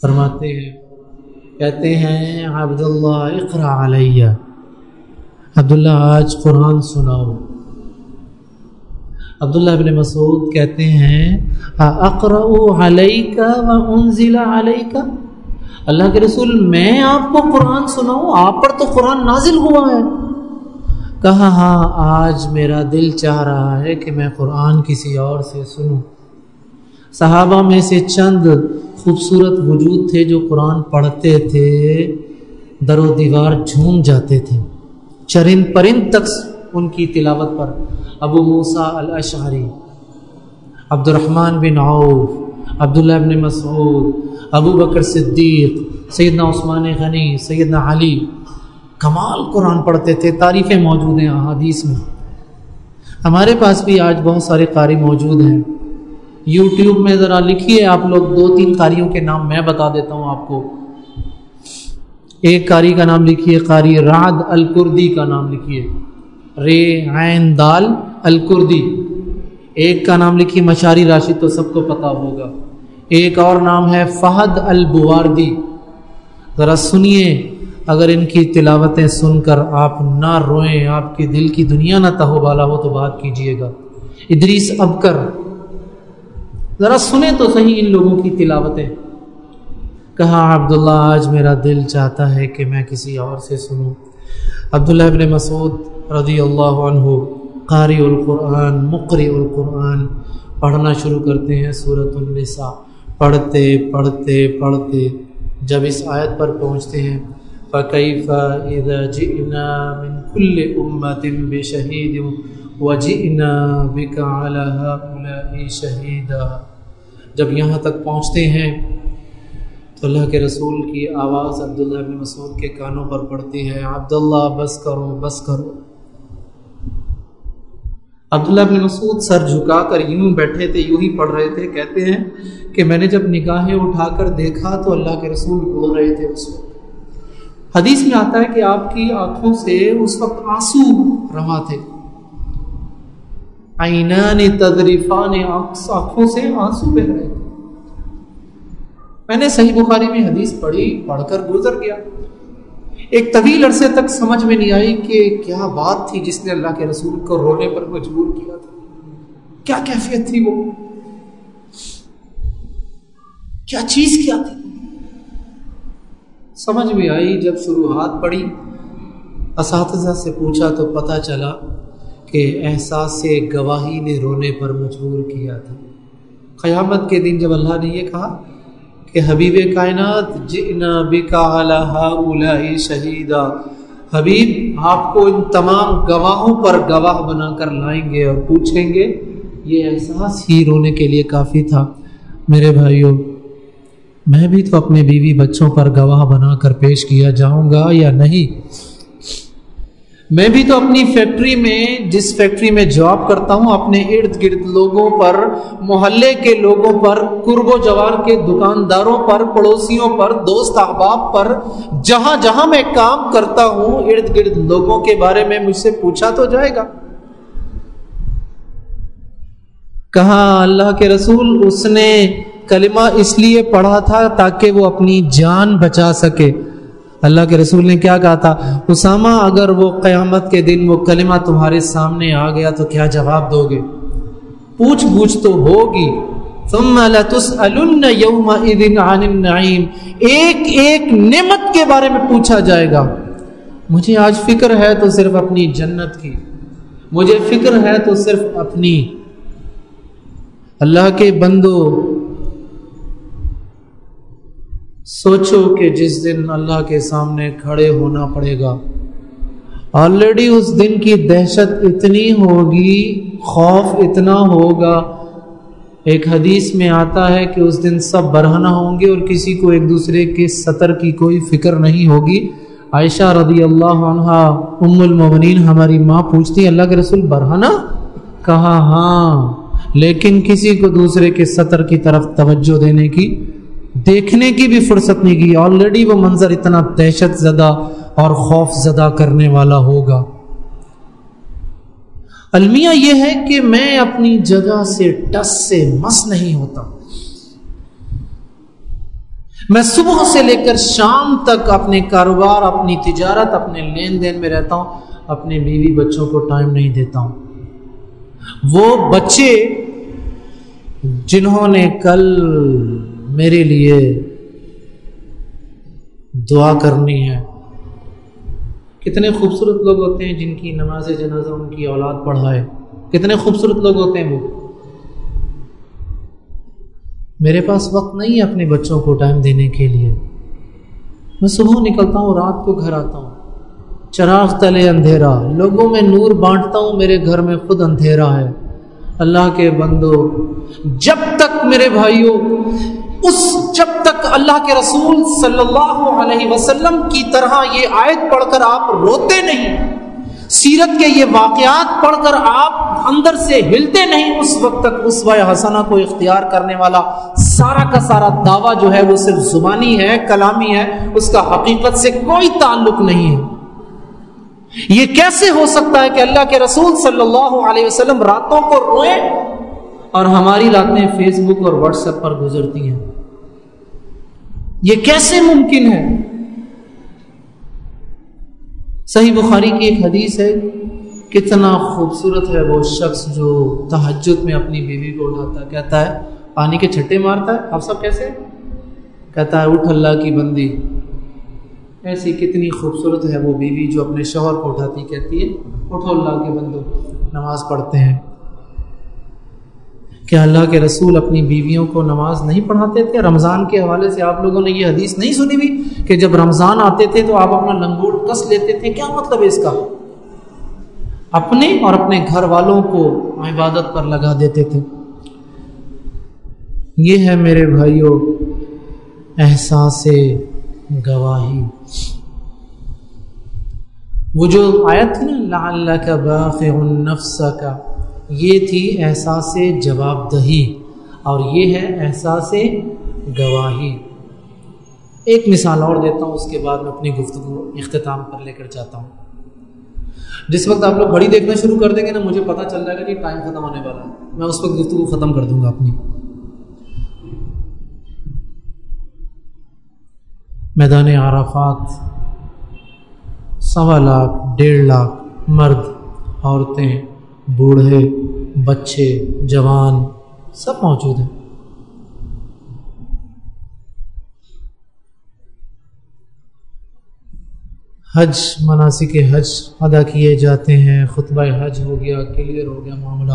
فرماتے ہیں، کہتے ہیں، عبداللہ اقرا علیہ۔ عبداللہ، آج قرآن سناؤ۔ عبداللہ ابن مسعود کہتے ہیں اقرا علیہ کا و علیہ کا اللہ کے رسول، میں آپ کو قرآن سناؤں، آپ پر تو قرآن نازل ہوا ہے۔ کہا ہاں آج میرا دل چاہ رہا ہے کہ میں قرآن کسی اور سے سنوں۔ صحابہ میں سے چند خوبصورت وجود تھے جو قرآن پڑھتے تھے، در و دیوار جھوم جاتے تھے۔ چرند پرند تک ان کی تلاوت پر۔ ابو موسا الاشعری عبد الرحمن بن عوف، عبداللہ ابن مسعود، ابو بکر صدیق، سیدنا عثمان غنی، سیدنا علی۔ کمال قرآن پڑھتے تھے، تعریفیں موجود ہیں احادیث میں۔ ہمارے پاس بھی آج بہت سارے قاری موجود ہیں۔ یوٹیوب میں ذرا لکھیے آپ لوگ دو تین قاریوں کے نام میں بتا دیتا ہوں آپ کو۔ ایک قاری کا نام لکھیے، قاری راد الکردی کا نام لکھیے۔ رے عین دال الکردی۔ ایک کا نام لکھیے، مشاری راشد تو سب کو پتا ہوگا۔ ایک اور نام ہے فہد البواردی۔ ذرا سنیے۔ اگر ان کی تلاوتیں سن کر آپ نہ روئیں، آپ کے دل کی دنیا نہ تہو بالا ہو تو بات کیجیے گا۔ ادریس، اب کر۔ ذرا سنیں تو صحیح ان لوگوں کی تلاوتیں۔ کہا، عبداللہ، آج میرا دل چاہتا ہے کہ میں کسی اور سے سنوں۔ عبداللہ ابن مسعود رضی اللہ عنہ قاری القرآن، مقری القرآن پڑھنا شروع کرتے ہیں صورت النساء۔ پڑھتے پڑھتے پڑھتے جب اس آیت پر پہنچتے ہیں فَكَيْفَ إِذَا جِئْنَا مِن كُلِّ أُمَّةٍ بِشَهِيدٍ وَجِئْنَا بِكَ عَلَى هَؤُلَاءِ شَهِيدًا۔ جب یہاں تک پہنچتے ہیں، تو اللہ کے رسول کی آواز عبداللہ بن مسعود کے کانوں پر پڑتی ہے۔ عبداللہ، بس کرو بس کرو۔ عبداللہ بن مسعود سر جھکا کر یوں بیٹھے تھے، یوں ہی پڑھ رہے تھے۔ کہتے ہیں کہ میں نے جب نگاہیں اٹھا کر دیکھا تو اللہ کے رسول بول رہے تھے اس وقت۔ حدیث میں آتا ہے کہ آپ کی آنکھوں سے اس وقت آنسو روا تھے۔ آئینان تدریفان آنکھوں سے آنسو بہ رہے تھے۔ میں نے صحیح بخاری میں حدیث پڑھی، پڑھ کر گزر گیا۔ ایک طویل عرصے تک سمجھ میں نہیں آئی کہ کیا بات تھی جس نے اللہ کے رسول کو رونے پر مجبور کیا تھا۔ کیا کیفیت تھی وہ؟ کیا چیز کیا تھی؟ سمجھ میں آئی جب شروعات پڑی۔ اساتذہ سے پوچھا تو پتہ چلا کہ احساس سے گواہی نے رونے پر مجبور کیا تھا۔ قیامت کے دن جب اللہ نے یہ کہا کہ حبیب کائنات جئنا بکا علی شہیدا، حبیب، آپ کو ان تمام گواہوں پر گواہ بنا کر لائیں گے اور پوچھیں گے۔ یہ احساس ہی رونے کے لیے کافی تھا۔ میرے بھائیوں میں بھی تو اپنے بیوی بچوں پر گواہ بنا کر پیش کیا جاؤں گا یا نہیں؟ میں بھی تو اپنی فیکٹری میں، جس فیکٹری میں جاب کرتا ہوں، اپنے ارد گرد لوگوں پر، محلے کے لوگوں پر، قرب و جوار کے دکانداروں پر، پڑوسیوں پر، دوست احباب پر، جہاں جہاں میں کام کرتا ہوں، ارد گرد لوگوں کے بارے میں مجھ سے پوچھا تو جائے گا۔ کہا، اللہ کے رسول، اس نے کلمہ اس لیے پڑھا تھا تاکہ وہ اپنی جان بچا سکے۔ اللہ کے رسول نے کیا کہا تھا؟ اسامہ، اگر وہ قیامت کے دن وہ کلمہ تمہارے سامنے آ گیا تو کیا جواب دو گے؟ پوچھ گچھ تو ہوگی۔ ثم عن النعیم۔ ایک ایک نعمت کے بارے میں پوچھا جائے گا۔ مجھے آج فکر ہے تو صرف اپنی جنت کی۔ مجھے فکر ہے تو صرف اپنی۔ اللہ کے بندو سوچو کہ جس دن اللہ کے سامنے کھڑے ہونا پڑے گا۔ آلریڈی اس دن کی دہشت اتنی ہوگی، خوف اتنا ہوگا۔ ایک حدیث میں آتا ہے کہ اس دن سب برہنہ ہوں گے اور کسی کو ایک دوسرے کے سطر کی کوئی فکر نہیں ہوگی۔ عائشہ رضی اللہ عنہ ام المومنین ہماری ماں پوچھتی اللہ کے رسول برہنہ؟ کہا ہاں لیکن کسی کو دوسرے کے سطر کی طرف توجہ دینے کی دیکھنے کی بھی فرصت نہیں کی۔ آلریڈی وہ منظر اتنا دہشت زدہ اور خوف زدہ کرنے والا ہوگا۔ المیہ یہ ہے کہ میں اپنی جگہ سے ٹس سے مس نہیں ہوتا۔ میں صبح سے لے کر شام تک اپنے کاروبار، اپنی تجارت، اپنے لین دین میں رہتا ہوں، اپنے بیوی بچوں کو ٹائم نہیں دیتا ہوں۔ وہ بچے جنہوں نے کل میرے لیے دعا کرنی ہے۔ کتنے خوبصورت لوگ ہوتے ہیں جن کی نماز جنازہ ان کی اولاد پڑھائے۔ کتنے خوبصورت لوگ ہوتے ہیں وہ۔ میرے پاس وقت نہیں ہے اپنے بچوں کو ٹائم دینے کے لیے۔ میں صبح نکلتا ہوں، رات کو گھر آتا ہوں۔ چراغ تلے اندھیرا۔ لوگوں میں نور بانٹتا ہوں، میرے گھر میں خود اندھیرا ہے۔ اللہ کے بندو، جب تک میرے بھائیوں اس جب تک اللہ کے رسول صلی اللہ علیہ وسلم کی طرح یہ آیت پڑھ کر آپ روتے نہیں، سیرت کے یہ واقعات پڑھ کر آپ اندر سے ہلتے نہیں، اس وقت تک اس حسنہ کو اختیار کرنے والا سارا کا سارا دعویٰ جو ہے وہ صرف زبانی ہے، کلامی ہے، اس کا حقیقت سے کوئی تعلق نہیں ہے۔ یہ کیسے ہو سکتا ہے کہ اللہ کے رسول صلی اللہ علیہ وسلم راتوں کو روئیں اور ہماری راتیں فیس بک اور واٹس ایپ پر گزرتی ہیں۔ یہ کیسے ممکن ہے؟ صحیح بخاری کی ایک حدیث ہے کتنا خوبصورت ہے وہ شخص جو تحجد میں اپنی بیوی کو اٹھاتا ہے، کہتا ہے، پانی کے چھٹے مارتا ہے، آپ سب کیسے؟ کہتا ہے، اٹھ اللہ کی بندی۔ ایسی کتنی خوبصورت ہے وہ بیوی جو اپنے شوہر کو اٹھاتی، کہتی ہے، اٹھو اللہ کے بندو، نماز پڑھتے ہیں۔ کیا اللہ کے رسول اپنی بیویوں کو نماز نہیں پڑھاتے تھے؟ رمضان کے حوالے سے آپ لوگوں نے یہ حدیث نہیں سنی ہوئی کہ جب رمضان آتے تھے تو آپ اپنا لنگوٹ کس لیتے تھے؟ کیا مطلب ہے اس کا؟ اپنے اور اپنے گھر والوں کو عبادت پر لگا دیتے تھے۔ یہ ہے میرے بھائیوں احساس گواہی۔ وہ جو آیت تھی نا اللہ کا باخ النفس کا یہ تھی احساس جواب دہی اور یہ ہے احساس گواہی۔ ایک مثال اور دیتا ہوں، اس کے بعد میں اپنی گفتگو اختتام پر لے کر جاتا ہوں۔ جس وقت آپ لوگ گھڑی دیکھنا شروع کر دیں گے نا، مجھے پتا چل جائے گا کہ ٹائم ختم ہونے والا ہے۔ میں اس وقت گفتگو ختم کر دوں گا اپنی۔ میدان عرفات، سوا لاکھ، ڈیڑھ لاکھ مرد، عورتیں بوڑھے، بچے، جوان، سب موجود ہیں۔ حج مناسب حج ادا کیے جاتے ہیں۔ خطبہ حج ہو گیا، کلیئر ہو گیا معاملہ۔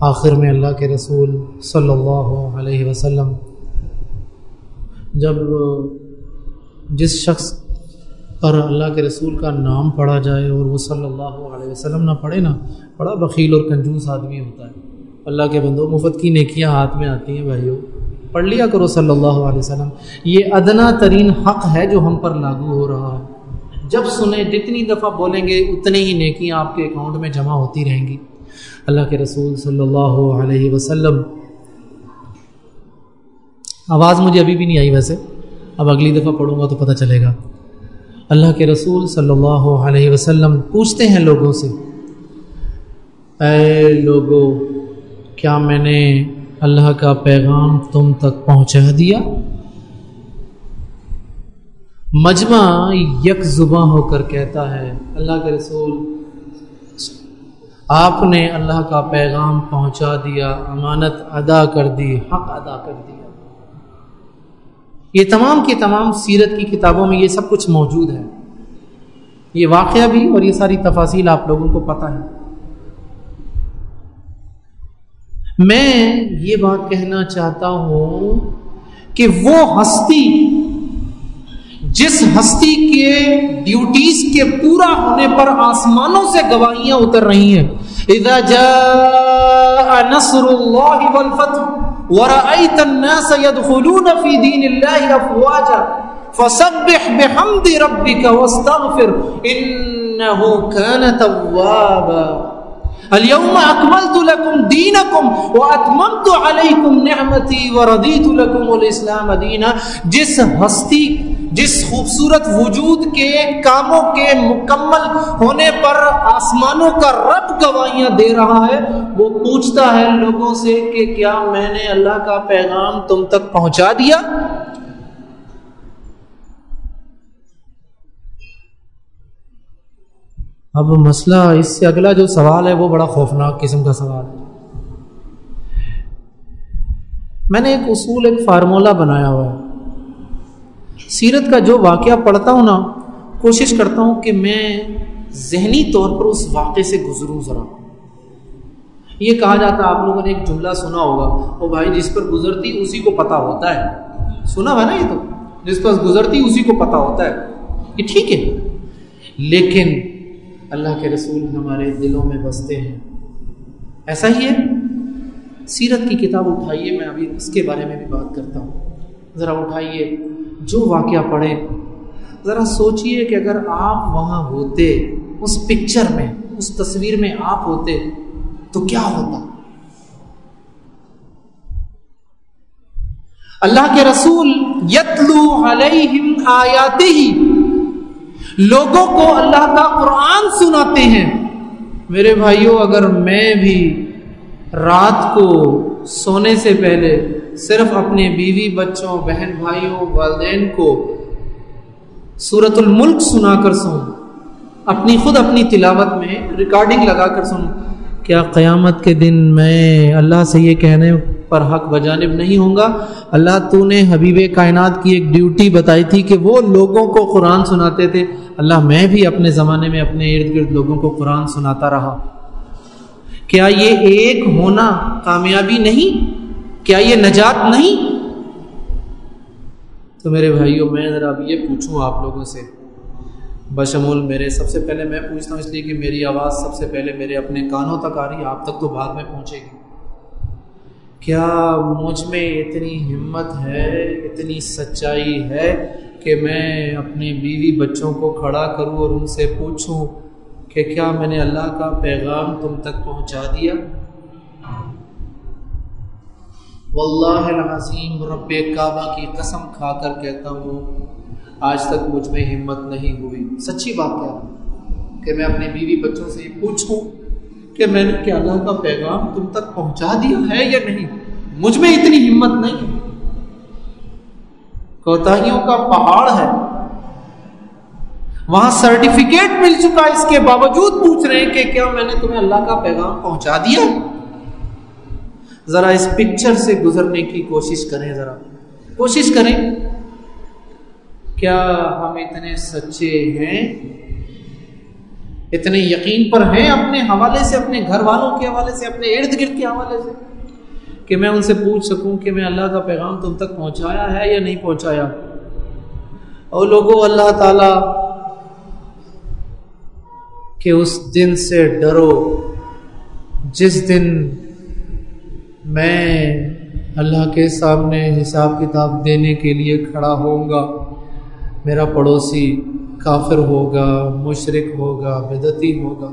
آخر میں اللہ کے رسول صلی اللہ علیہ وسلم، جب جس شخص پر اللہ کے رسول کا نام پڑھا جائے اور وہ صلی اللہ علیہ وسلم نہ پڑھے نا، بڑا بخیل اور کنجوس آدمی ہوتا ہے۔ اللہ کے بندوں، مفت کی نیکیاں ہاتھ میں آتی ہیں بھائیوں پڑھ لیا کرو صلی اللہ علیہ وسلم۔ یہ ادنا ترین حق ہے جو ہم پر لاگو ہو رہا ہے۔ جب سنیں جتنی دفعہ بولیں گے، اتنی ہی نیکیاں آپ کے اکاؤنٹ میں جمع ہوتی رہیں گی۔ اللہ کے رسول صلی اللہ علیہ وسلم۔ آواز مجھے ابھی بھی نہیں آئی ویسے۔ اب اگلی دفعہ پڑھوں گا تو پتہ چلے گا۔ اللہ کے رسول صلی اللہ علیہ وسلم پوچھتے ہیں لوگوں سے، اے لوگو، کیا میں نے اللہ کا پیغام تم تک پہنچا دیا؟ مجمع یک زباں ہو کر کہتا ہے، اللہ کے رسول، آپ نے اللہ کا پیغام پہنچا دیا، امانت ادا کر دی، حق ادا کر دیا۔ یہ تمام کی تمام سیرت کی کتابوں میں یہ سب کچھ موجود ہے۔ یہ واقعہ بھی اور یہ ساری تفاصیل آپ لوگوں کو پتہ ہے۔ میں یہ بات کہنا چاہتا ہوں کہ وہ ہستی جس ہستی کے ڈیوٹیز کے پورا ہونے پر آسمانوں سے گواہیاں اتر رہی ہیں۔ اذا جاء نصر اللہ والفتح ورأيت الناس يدخلون في دين الله أفواجا. فسبح بحمد ربك واستغفر. إنه كان توابا. اليوم اكملت لكم دينكم واتممت عليكم نعمتي ورضيت لكم الاسلام دينا. جس ہستی، جس خوبصورت وجود کے کاموں کے مکمل ہونے پر آسمانوں کا رب گواہیاں دے رہا ہے، وہ پوچھتا ہے لوگوں سے کہ کیا میں نے اللہ کا پیغام تم تک پہنچا دیا؟ اب مسئلہ اس سے اگلا جو سوال ہے وہ بڑا خوفناک قسم کا سوال ہے۔ میں نے ایک اصول، ایک فارمولہ بنایا ہوا ہے۔ سیرت کا جو واقعہ پڑھتا ہوں نا، کوشش کرتا ہوں کہ میں ذہنی طور پر اس واقعے سے گزروں ذرا۔ یہ کہا جاتا آپ لوگوں نے ایک جملہ سنا ہوگا۔ وہ بھائی، جس پر گزرتی اسی کو پتا ہوتا ہے۔ سنا ہوا نا یہ تو۔ جس پر گزرتی اسی کو پتا ہوتا ہے۔ یہ ٹھیک ہے۔ لیکن اللہ کے رسول ہمارے دلوں میں بستے ہیں۔ ایسا ہی ہے۔ سیرت کی کتاب اٹھائیے، میں ابھی اس کے بارے میں بھی بات کرتا ہوں۔ ذرا اٹھائیے، جو واقعہ پڑھے ذرا سوچئے کہ اگر آپ وہاں ہوتے، اس پکچر میں، اس تصویر میں آپ ہوتے، تو کیا ہوتا؟ اللہ کے رسول یتلو علیہم آیاتی ہی لوگوں کو اللہ کا قرآن سناتے ہیں۔ میرے بھائیوں اگر میں بھی رات کو سونے سے پہلے صرف اپنے بیوی بچوں، بہن بھائیوں، والدین کو سورت الملک سنا کر سوں اپنی خود اپنی تلاوت میں ریکارڈنگ لگا کر سنوں، کیا قیامت کے دن میں اللہ سے یہ کہنے پر حق بجانب نہیں ہوں گا۔ اللہ تو نے حبیب کائنات کی ایک ڈیوٹی بتائی تھی کہ وہ لوگوں کو قرآن سناتے تھے۔ اللہ میں بھی اپنے زمانے میں اپنے ارد گرد لوگوں کو قرآن سناتا رہا۔ کیا یہ ایک ہونا کامیابی نہیں؟ کیا یہ نجات نہیں؟ تو میرے بھائیوں، میں ذرا اب یہ پوچھوں آپ لوگوں سے۔ بشمول میرے، سب سے پہلے میں پوچھتا ہوں اس لیے کہ میری آواز سب سے پہلے میرے اپنے کانوں تک آ رہی ہے، آپ تک تو بعد میں پہنچے گی۔ کیا مجھ میں اتنی ہمت ہے، اتنی سچائی ہے کہ میں اپنے بیوی بچوں کو کھڑا کروں اور ان سے پوچھوں کہ کیا میں نے اللہ کا پیغام تم تک پہنچا دیا؟ واللہ العظیم، رب کعبہ کی قسم کھا کر کہتا ہوں، آج تک مجھ میں ہمت نہیں ہوئی۔ سچی بات کیا کہ میں اپنے بیوی بچوں سے پوچھوں کہ میں نے کیا اللہ کا پیغام تم تک پہنچا دیا ہے یا نہیں؟ مجھ میں اتنی ہمت نہیں کوتاہیوں کا پہاڑ ہے۔ وہاں سرٹیفکیٹ مل چکا اس کے باوجود پوچھ رہے ہیں کہ کیا میں نے تمہیں اللہ کا پیغام پہنچا دیا؟ ذرا اس پکچر سے گزرنے کی کوشش کریں ذرا۔ کوشش کریں۔ کیا ہم اتنے سچے ہیں؟ اتنے یقین پر ہیں اپنے حوالے سے، اپنے گھر والوں کے حوالے سے، اپنے ارد گرد کے حوالے سے کہ میں ان سے پوچھ سکوں کہ میں اللہ کا پیغام تم تک پہنچایا ہے یا نہیں پہنچایا۔ اور لوگوں، اللہ تعالی کہ اس دن سے ڈرو۔ جس دن میں اللہ کے سامنے حساب کتاب دینے کے لیے کھڑا ہوں گا، میرا پڑوسی کافر ہوگا مشرق ہوگا بدتی ہوگا،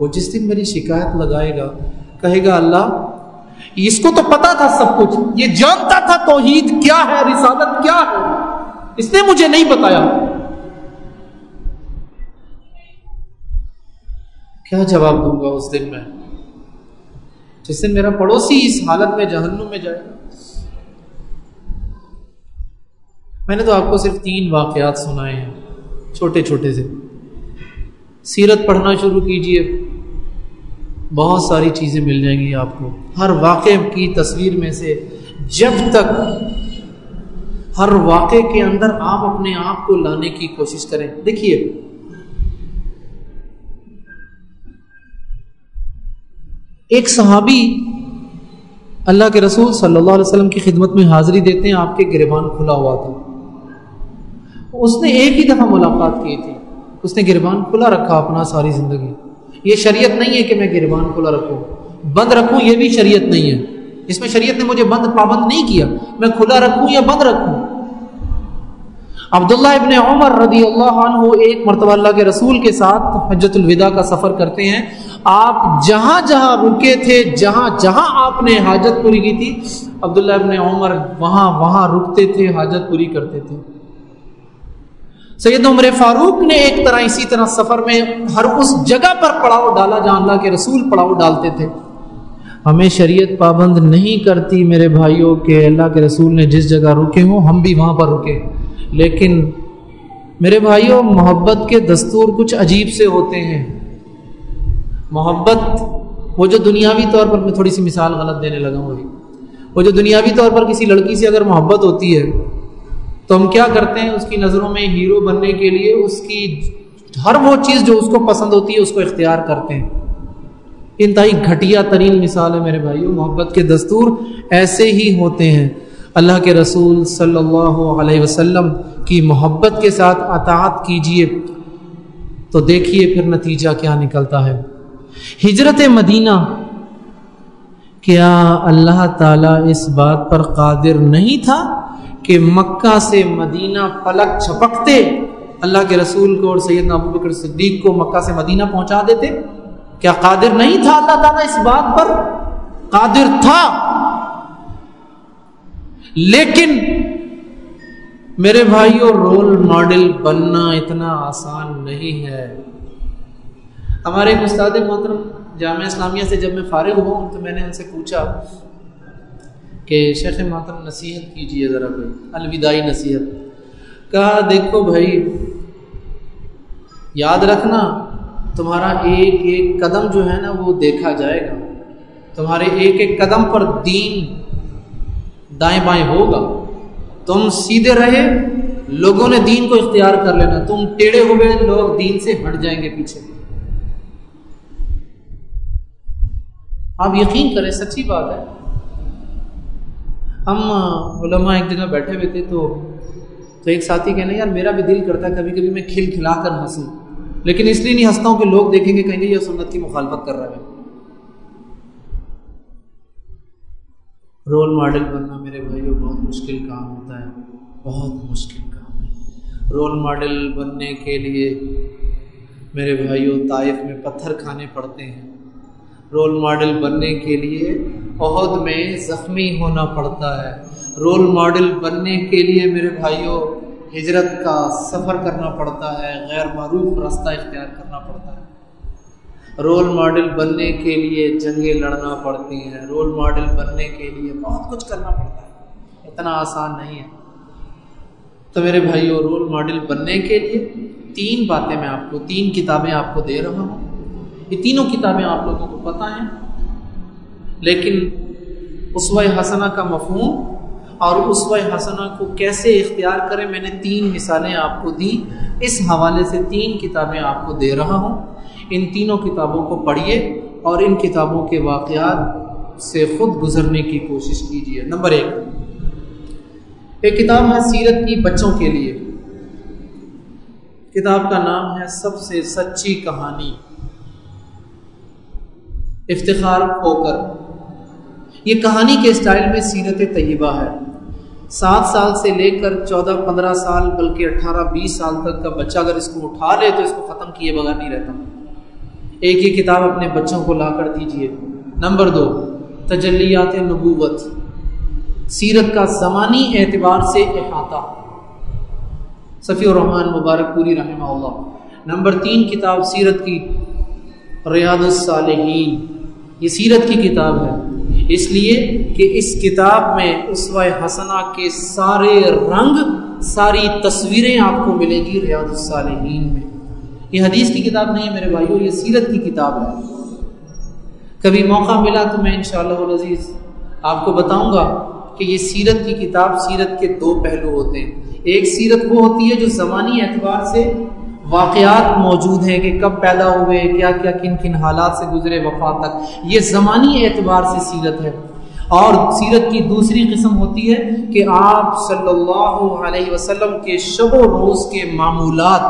وہ جس دن میری شکایت لگائے گا، کہے گا، اللہ، اس کو تو پتا تھا سب کچھ، یہ جانتا تھا توحید کیا ہے، رسالت کیا ہے، اس نے مجھے نہیں بتایا۔ کیا جواب دوں گا اس دن میں؟ جس دن میرا پڑوسی اس حالت میں جہنم میں جائے گا۔ میں نے تو آپ کو صرف تین واقعات سنائے ہیں۔ چھوٹے چھوٹے سے۔ سیرت پڑھنا شروع کیجیے۔ بہت ساری چیزیں مل جائیں گی آپ کو۔ ہر واقعے کی تصویر میں سے جب تک ہر واقعے کے اندر آپ اپنے آپ کو لانے کی کوشش کریں۔ دیکھیے۔ ایک صحابی اللہ کے رسول صلی اللہ علیہ وسلم کی خدمت میں حاضری دیتے ہیں، آپ کے گربان کھلا ہوا تھا۔ اس نے ایک ہی دفعہ ملاقات کی تھی۔ اس نے گربان کھلا رکھا اپنا ساری زندگی۔ یہ شریعت نہیں ہے کہ میں گربان کھلا رکھوں۔ بند رکھوں یہ بھی شریعت نہیں ہے۔ اس میں شریعت نے مجھے بند پابند نہیں کیا۔ میں کھلا رکھوں یا بند رکھوں؟ عبداللہ ابن عمر رضی اللہ عنہ ایک مرتبہ اللہ کے رسول کے ساتھ حجت الوداع کا سفر کرتے ہیں۔ آپ جہاں جہاں رکے تھے، جہاں جہاں آپ نے حاجت پوری کی تھی، عبداللہ ابن عمر وہاں وہاں رکتے تھے، حاجت پوری کرتے تھے۔ سید عمر فاروق نے ایک طرح اسی طرح سفر میں ہر اس جگہ پر پڑاؤ ڈالا جہاں اللہ کے رسول پڑاؤ ڈالتے تھے۔ ہمیں شریعت پابند نہیں کرتی میرے بھائیوں کے اللہ کے رسول نے جس جگہ رکے ہوں، ہم بھی وہاں پر رکے۔ لیکن میرے بھائیوں، محبت کے دستور کچھ عجیب سے ہوتے ہیں۔ محبت، وہ جو دنیاوی طور پر میں تھوڑی سی مثال غلط دینے لگا ہوں وہ جو دنیاوی طور پر کسی لڑکی سے اگر محبت ہوتی ہے تو ہم کیا کرتے ہیں اس کی نظروں میں ہیرو بننے کے لیے اس کی ہر وہ چیز جو اس کو پسند ہوتی ہے اس کو اختیار کرتے ہیں۔ انتہائی گھٹیا ترین مثال ہے میرے بھائیوں محبت کے دستور ایسے ہی ہوتے ہیں۔ اللہ کے رسول صلی اللہ علیہ وسلم کی محبت کے ساتھ اطاعت کیجیے۔ تو دیکھیے پھر نتیجہ کیا نکلتا ہے۔ ہجرت مدینہ، کیا اللہ تعالیٰ اس بات پر قادر نہیں تھا؟ کہ مکہ سے مدینہ پلک چھپکتے، اللہ کے رسول کو اور سید ابو بکر صدیق کو مکہ سے مدینہ پہنچا دیتے۔ کیا قادر نہیں تھا اللہ تعالیٰ اس بات پر؟ قادر تھا۔ لیکن میرے بھائیوں رول ماڈل بننا اتنا آسان نہیں ہے۔ ہمارے ایک استاد محترم جامعہ اسلامیہ سے جب میں فارغ ہوں تو میں نے ان سے پوچھا کہ شیخ محترم نصیحت کیجیے ذرا کوئی، الوداعی نصیحت۔ کہا، دیکھو بھائی، یاد رکھنا، تمہارا ایک ایک قدم جو ہے نا، وہ دیکھا جائے گا۔ تمہارے ایک ایک قدم پر دین دائیں بائیں ہوگا۔ تم سیدھے رہے، لوگوں نے دین کو اختیار کر لینا۔ تم ٹیڑے ہوئے لوگ دین سے ہٹ جائیں گے پیچھے۔ آپ یقین کریں، سچی بات ہے۔ ہم علماء ایک جگہ بیٹھے ہوئے تھے تو تو ایک ساتھی کہنے یار میرا بھی دل کرتا ہے، کبھی کبھی میں کھل کھلا کر ہنسوں۔ لیکن اس لیے نہیں ہنستا ہوں کہ لوگ دیکھیں گے، کہیں گے، یہ سنت کی مخالفت کر رہا ہے۔ رول ماڈل بننا میرے بھائیوں بہت مشکل کام ہوتا ہے، بہت مشکل کام ہے۔ رول ماڈل بننے کے لیے میرے بھائیوں طائف میں پتھر کھانے پڑتے ہیں۔ رول ماڈل بننے کے لیے عہد میں زخمی ہونا پڑتا ہے۔ رول ماڈل بننے کے لیے میرے بھائیوں ہجرت کا سفر کرنا پڑتا ہے، غیر معروف راستہ اختیار کرنا پڑتا ہے۔ رول ماڈل بننے کے لیے جنگیں لڑنا پڑتی ہیں۔ رول ماڈل بننے کے لیے بہت کچھ کرنا پڑتا ہے۔ اتنا آسان نہیں ہے۔ تو میرے بھائیوں رول ماڈل بننے کے لیے تین باتیں میں آپ کو، تین کتابیں آپ کو دے رہا ہوں۔ یہ تینوں کتابیں آپ لوگوں کو پتہ ہیں، لیکن اسوہ حسنہ کا مفہوم اور اس حسنہ کو کیسے اختیار کریں، میں نے تین مثالیں آپ کو دی اس حوالے سے تین کتابیں آپ کو دے رہا ہوں۔ ان تینوں کتابوں کو پڑھیے اور ان کتابوں کے واقعات سے خود گزرنے کی کوشش کیجیے۔ نمبر ایک ایک کتاب ہے سیرت کی بچوں کے لیے۔ کتاب کا نام ہے سب سے سچی کہانی۔ افتخار ہو کر۔ یہ کہانی کے اسٹائل میں سیرت طیبہ ہے۔ سات سال سے لے کر چودہ پندرہ سال بلکہ اٹھارہ بیس سال تک کا بچہ اگر اس کو اٹھا لے تو اس کو ختم کیے بغیر نہیں رہتا۔ ایک ہی کتاب اپنے بچوں کو لا کر دیجیے نمبر دو، تجلیات نبوت۔ سیرت کا زمانی اعتبار سے احاطہ۔ صفی الرحمن مبارک پوری رحمہ اللہ۔ نمبر تین کتاب سیرت کی۔ ریاض الصالحین۔ یہ سیرت کی کتاب ہے۔ اس لیے کہ اس کتاب میں اسوہ حسنہ کے سارے رنگ، ساری تصویریں آپ کو ملے گی ریاض الصالحین میں۔ یہ حدیث کی کتاب نہیں ہے میرے بھائیوں یہ سیرت کی کتاب ہے۔ کبھی موقع ملا تو میں انشاءاللہ العزیز آپ کو بتاؤں گا کہ یہ سیرت کی کتاب سیرت کے دو پہلو ہوتے ہیں۔ ایک سیرت وہ ہوتی ہے جو زمانی اعتبار سے واقعات موجود ہیں کہ کب پیدا ہوئے، کیا کیا کن کن حالات سے گزرے وفات تک، یہ زمانی اعتبار سے سیرت ہے۔ اور سیرت کی دوسری قسم ہوتی ہے کہ آپ صلی اللہ علیہ وسلم کے شب و روز کے معمولات،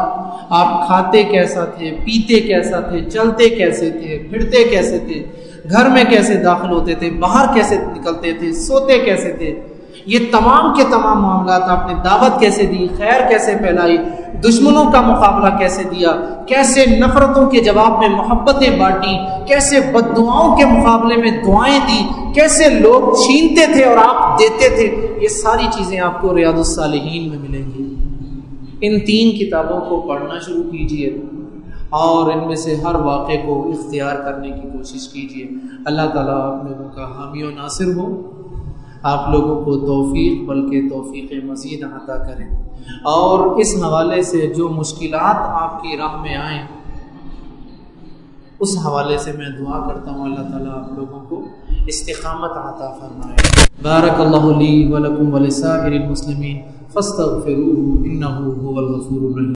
آپ کھاتے کیسا تھے، پیتے کیسا تھے، چلتے کیسے تھے، پھرتے کیسے تھے، گھر میں کیسے داخل ہوتے تھے، باہر کیسے نکلتے تھے، سوتے کیسے تھے یہ تمام کے تمام معاملات آپ نے دعوت کیسے دی، خیر کیسے پھیلائی، دشمنوں کا مقابلہ کیسے دیا، کیسے نفرتوں کے جواب میں محبتیں بانٹی کیسے بد دعاؤں کے مقابلے میں دعائیں دی کیسے لوگ چھینتے تھے اور آپ دیتے تھے، یہ ساری چیزیں آپ کو ریاض الصالحین میں ملیں گی۔ ان تین کتابوں کو پڑھنا شروع کیجیے اور ان میں سے ہر واقعے کو اختیار کرنے کی کوشش کیجیے اللہ تعالیٰ آپ لوگوں کا حامی و ناصر ہو۔ آپ لوگوں کو توفیق، بلکہ توفیق مزید عطا کریں۔ اور اس حوالے سے جو مشکلات آپ کی راہ میں آئیں، اس حوالے سے میں دعا کرتا ہوں اللہ تعالیٰ آپ لوگوں کو استقامت عطا فرمائے۔ بارک اللہ لی ولکم ولسائر المسلمین، فاستغفروه انه هو الغفور الرحیم۔